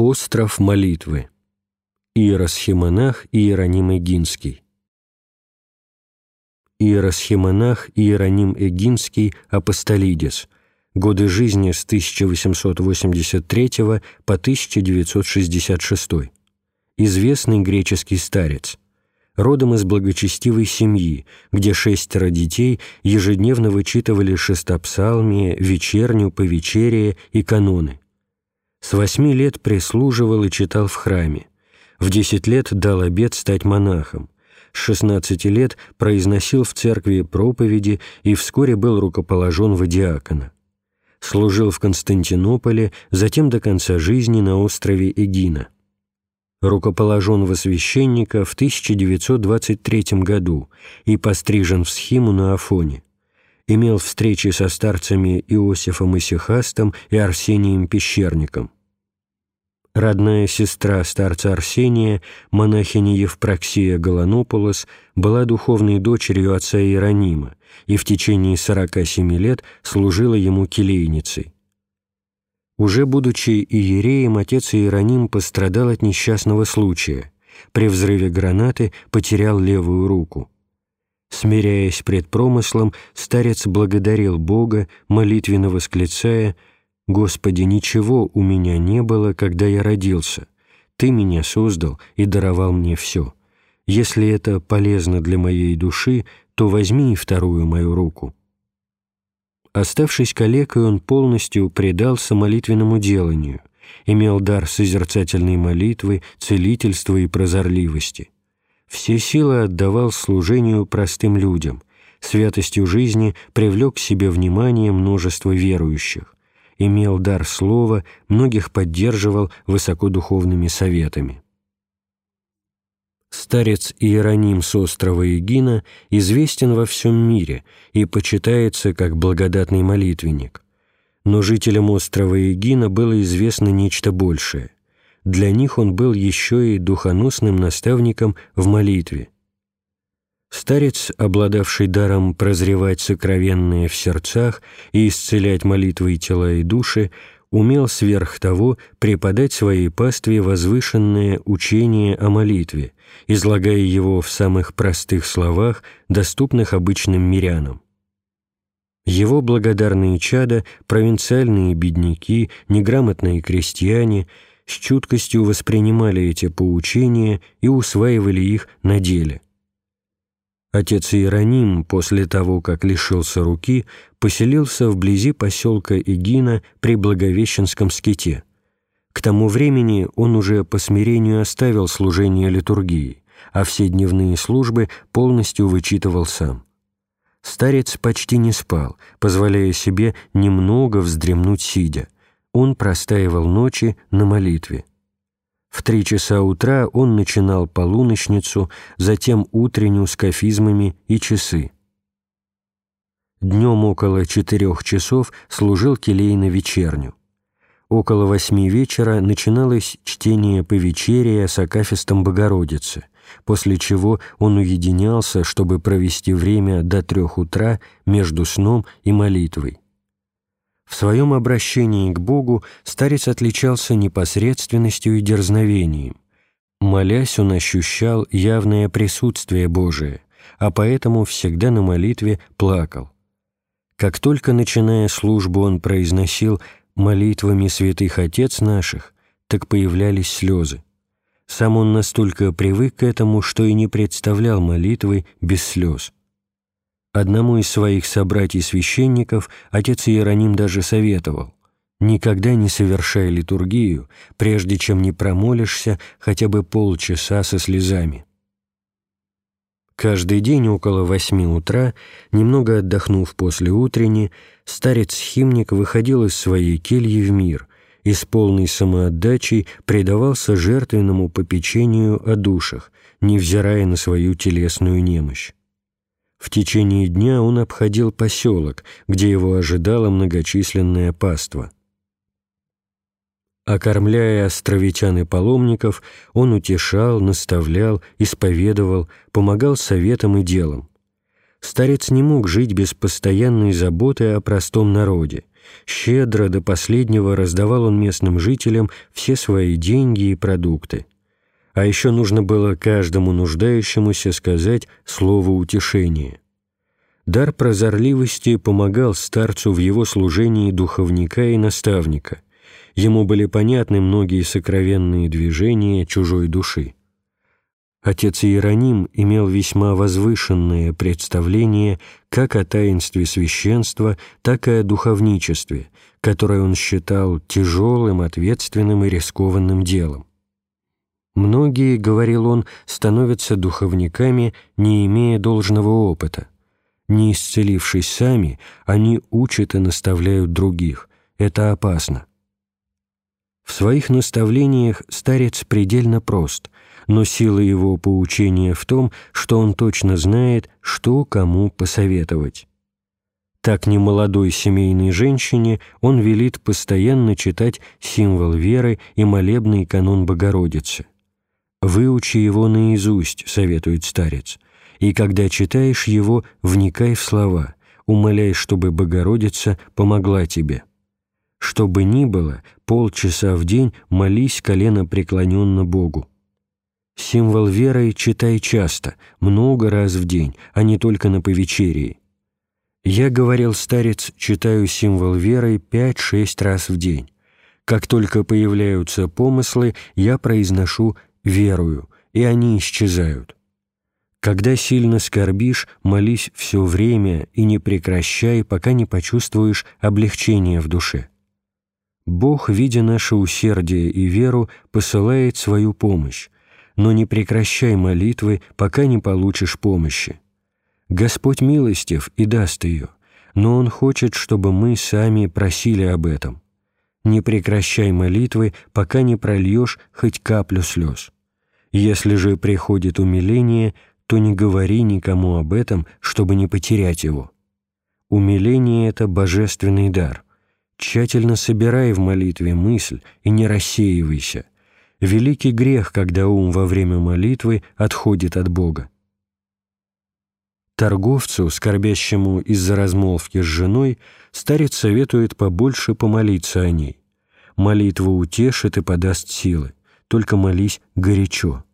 Остров молитвы. Иеросхимонах Иероним Эгинский. Иеросхимонах Иероним Эгинский Апостолидис. Годы жизни с 1883 по 1966. Известный греческий старец. Родом из благочестивой семьи, где шестеро детей ежедневно вычитывали шестопсалмие, вечерню, повечерие и каноны. С восьми лет прислуживал и читал в храме. В десять лет дал обет стать монахом. С шестнадцати лет произносил в церкви проповеди и вскоре был рукоположен в диакона. Служил в Константинополе, затем до конца жизни на острове Эгина рукоположен во священника в 1923 году и пострижен в схиму на Афоне. Имел встречи со старцами Иосифом Исихастом и Арсением Пещерником. Родная сестра старца Арсения, монахиня Евпроксия Голонополос, была духовной дочерью отца Иеронима и в течение 47 лет служила ему келейницей. Уже будучи иереем, отец Иероним пострадал от несчастного случая. При взрыве гранаты потерял левую руку. Смиряясь пред промыслом, старец благодарил Бога, молитвенно восклицая «Господи, ничего у меня не было, когда я родился. Ты меня создал и даровал мне все. Если это полезно для моей души, то возьми и вторую мою руку». Оставшись калекой, он полностью предался молитвенному деланию, имел дар созерцательной молитвы, целительства и прозорливости. Все силы отдавал служению простым людям, святостью жизни привлек к себе внимание множество верующих, имел дар слова, многих поддерживал высокодуховными советами. Старец Иероним с острова Егина известен во всем мире и почитается как благодатный молитвенник. Но жителям острова Егина было известно нечто большее. Для них он был еще и духоносным наставником в молитве. Старец, обладавший даром прозревать сокровенное в сердцах и исцелять молитвой тела и души, умел сверх того преподать своей пастве возвышенное учение о молитве, излагая его в самых простых словах, доступных обычным мирянам. Его благодарные чада, провинциальные бедняки, неграмотные крестьяне с чуткостью воспринимали эти поучения и усваивали их на деле – Отец Иероним после того, как лишился руки, поселился вблизи поселка Игина при Благовещенском ските. К тому времени он уже по смирению оставил служение литургии, а все дневные службы полностью вычитывал сам. Старец почти не спал, позволяя себе немного вздремнуть сидя. Он простаивал ночи на молитве. В три часа утра он начинал полуночницу, затем утреннюю с кафизмами и часы. Днем около четырех часов служил келейно вечерню. Около восьми вечера начиналось чтение повечерия с Акафистом Богородицы, после чего он уединялся, чтобы провести время до трех утра между сном и молитвой. В своем обращении к Богу старец отличался непосредственностью и дерзновением. Молясь, он ощущал явное присутствие Божие, а поэтому всегда на молитве плакал. Как только, начиная службу, он произносил молитвами святых отец наших, так появлялись слезы. Сам он настолько привык к этому, что и не представлял молитвы без слез. Одному из своих собратьев-священников отец Иероним даже советовал «Никогда не совершай литургию, прежде чем не промолишься хотя бы полчаса со слезами». Каждый день около восьми утра, немного отдохнув после утренней, старец-химник выходил из своей кельи в мир и с полной самоотдачей предавался жертвенному попечению о душах, невзирая на свою телесную немощь. В течение дня он обходил поселок, где его ожидало многочисленное паство. Окормляя островитян и паломников, он утешал, наставлял, исповедовал, помогал советам и делам. Старец не мог жить без постоянной заботы о простом народе Щедро до последнего раздавал он местным жителям все свои деньги и продукты. А еще нужно было каждому нуждающемуся сказать слово утешения. Дар прозорливости помогал старцу в его служении духовника и наставника. Ему были понятны многие сокровенные движения чужой души. Отец Иероним имел весьма возвышенное представление как о таинстве священства, так и о духовничестве, которое он считал тяжелым, ответственным и рискованным делом. Многие, говорил он, становятся духовниками, не имея должного опыта. Не исцелившись сами, они учат и наставляют других. Это опасно. В своих наставлениях старец предельно прост, но сила его поучения в том, что он точно знает, что кому посоветовать. Так немолодой семейной женщине он велит постоянно читать символ веры и молебный канон Богородицы. «Выучи его наизусть», — советует старец, «и когда читаешь его, вникай в слова, умоляй, чтобы Богородица помогла тебе». Что бы ни было, полчаса в день молись колено преклоненно Богу. Символ веры читай часто, много раз в день, а не только на повечерии. Я, говорил старец, читаю символ веры пять-шесть раз в день. Как только появляются помыслы, я произношу «верую», и они исчезают. Когда сильно скорбишь, молись все время и не прекращай, пока не почувствуешь облегчение в душе. Бог, видя наше усердие и веру, посылает свою помощь, но не прекращай молитвы, пока не получишь помощи. Господь милостив и даст ее, но Он хочет, чтобы мы сами просили об этом. Не прекращай молитвы, пока не прольешь хоть каплю слез. Если же приходит умиление, то не говори никому об этом, чтобы не потерять его. Умиление — это божественный дар. Тщательно собирай в молитве мысль и не рассеивайся — великий грех, когда ум во время молитвы отходит от Бога. Торговцу, скорбящему из-за размолвки с женой, старец советует побольше помолиться о ней. Молитва утешит и подаст силы, только молись горячо.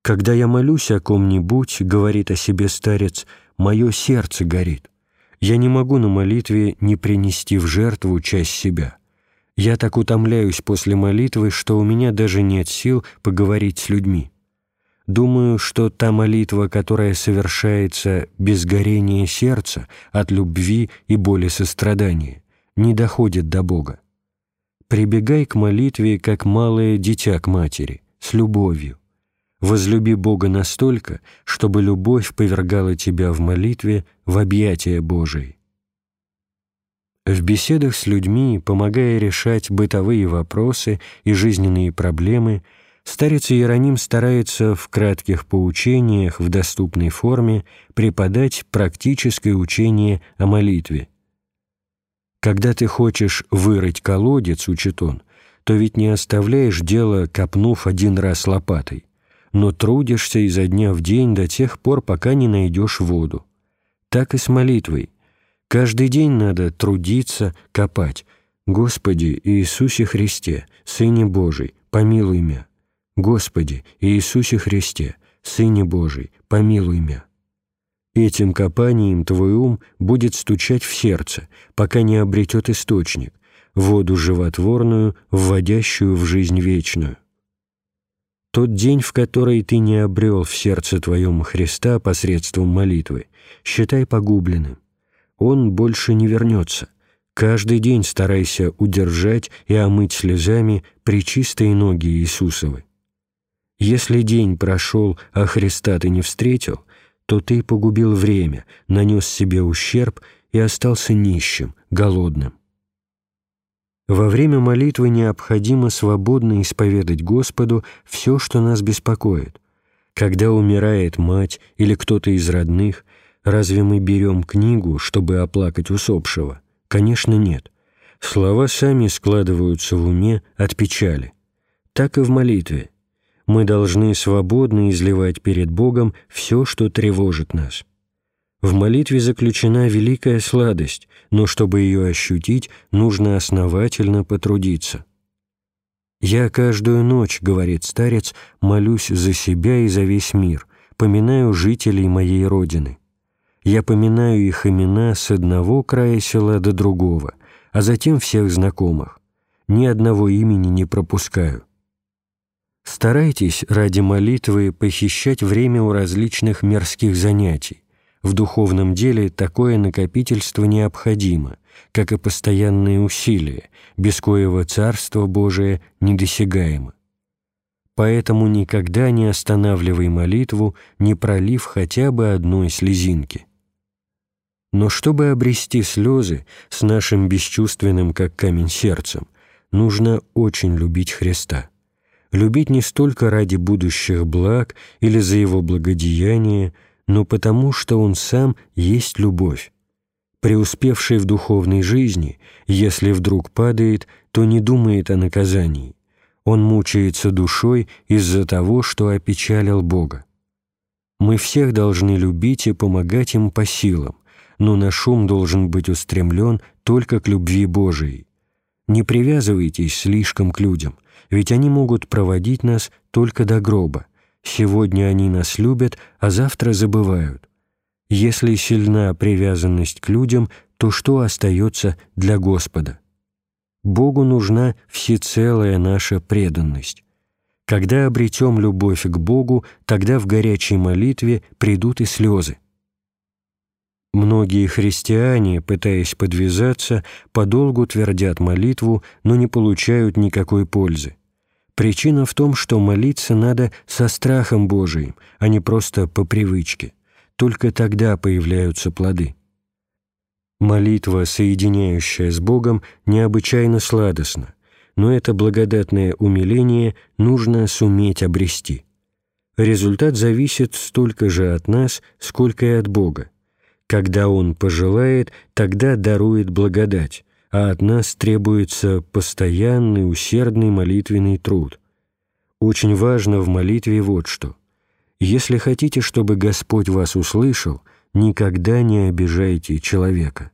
«Когда я молюсь о ком-нибудь, — говорит о себе старец, — мое сердце горит. Я не могу на молитве не принести в жертву часть себя. Я так утомляюсь после молитвы, что у меня даже нет сил поговорить с людьми. Думаю, что та молитва, которая совершается без горения сердца, от любви и боли сострадания, не доходит до Бога. Прибегай к молитве, как малое дитя к матери, с любовью. Возлюби Бога настолько, чтобы любовь повергала тебя в молитве в объятия Божии. В беседах с людьми, помогая решать бытовые вопросы и жизненные проблемы, старец Иероним старается в кратких поучениях в доступной форме преподать практическое учение о молитве. Когда ты хочешь вырыть колодец, учит он, то ведь не оставляешь дело, копнув один раз лопатой, но трудишься изо дня в день до тех пор, пока не найдешь воду. Так и с молитвой – Каждый день надо трудиться, копать. Господи Иисусе Христе, Сыне Божий, помилуй меня. Господи Иисусе Христе, Сыне Божий, помилуй меня. Этим копанием твой ум будет стучать в сердце, пока не обретет источник, воду животворную, вводящую в жизнь вечную. Тот день, в который ты не обрел в сердце твоем Христа посредством молитвы, считай погубленным он больше не вернется. Каждый день старайся удержать и омыть слезами причистые ноги Иисусовы. Если день прошел, а Христа ты не встретил, то ты погубил время, нанес себе ущерб и остался нищим, голодным. Во время молитвы необходимо свободно исповедать Господу все, что нас беспокоит. Когда умирает мать или кто-то из родных, Разве мы берем книгу, чтобы оплакать усопшего? Конечно, нет. Слова сами складываются в уме от печали. Так и в молитве. Мы должны свободно изливать перед Богом все, что тревожит нас. В молитве заключена великая сладость, но чтобы ее ощутить, нужно основательно потрудиться. «Я каждую ночь, — говорит старец, — молюсь за себя и за весь мир, поминаю жителей моей родины. Я поминаю их имена с одного края села до другого, а затем всех знакомых. Ни одного имени не пропускаю. Старайтесь ради молитвы похищать время у различных мирских занятий. В духовном деле такое накопительство необходимо, как и постоянные усилия, без коего Царство Божие недосягаемо. Поэтому никогда не останавливай молитву, не пролив хотя бы одной слезинки. Но чтобы обрести слезы с нашим бесчувственным, как камень, сердцем, нужно очень любить Христа. Любить не столько ради будущих благ или за Его благодеяние, но потому, что Он сам есть любовь. Преуспевший в духовной жизни, если вдруг падает, то не думает о наказании. Он мучается душой из-за того, что опечалил Бога. Мы всех должны любить и помогать им по силам, но наш ум должен быть устремлен только к любви Божией. Не привязывайтесь слишком к людям, ведь они могут проводить нас только до гроба. Сегодня они нас любят, а завтра забывают. Если сильна привязанность к людям, то что остается для Господа? Богу нужна всецелая наша преданность. Когда обретем любовь к Богу, тогда в горячей молитве придут и слезы. Многие христиане, пытаясь подвязаться, подолгу твердят молитву, но не получают никакой пользы. Причина в том, что молиться надо со страхом Божиим, а не просто по привычке. Только тогда появляются плоды. Молитва, соединяющая с Богом, необычайно сладостна, но это благодатное умиление нужно суметь обрести. Результат зависит столько же от нас, сколько и от Бога. Когда Он пожелает, тогда дарует благодать, а от нас требуется постоянный усердный молитвенный труд. Очень важно в молитве вот что. Если хотите, чтобы Господь вас услышал, никогда не обижайте человека.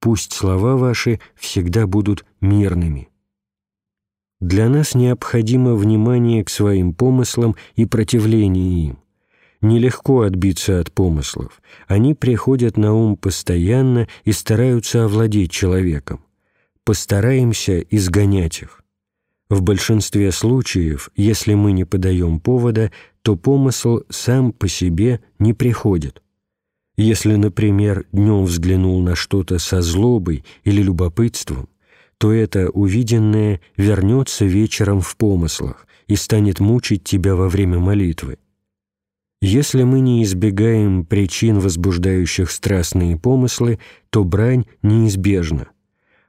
Пусть слова ваши всегда будут мирными. Для нас необходимо внимание к своим помыслам и противление им. Нелегко отбиться от помыслов. Они приходят на ум постоянно и стараются овладеть человеком. Постараемся изгонять их. В большинстве случаев, если мы не подаем повода, то помысл сам по себе не приходит. Если, например, днем взглянул на что-то со злобой или любопытством, то это увиденное вернется вечером в помыслах и станет мучить тебя во время молитвы. Если мы не избегаем причин, возбуждающих страстные помыслы, то брань неизбежна.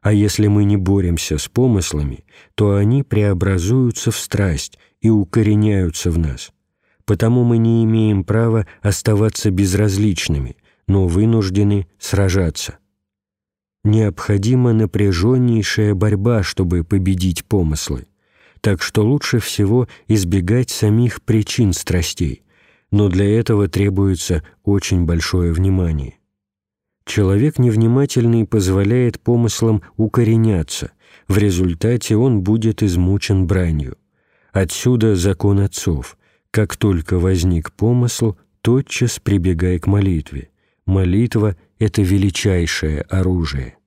А если мы не боремся с помыслами, то они преобразуются в страсть и укореняются в нас потому мы не имеем права оставаться безразличными, но вынуждены сражаться. Необходима напряженнейшая борьба, чтобы победить помыслы, так что лучше всего избегать самих причин страстей, но для этого требуется очень большое внимание. Человек невнимательный позволяет помыслам укореняться, в результате он будет измучен бранью. Отсюда закон отцов – как только возник помысл, тотчас прибегай к молитве. Молитва — это величайшее оружие.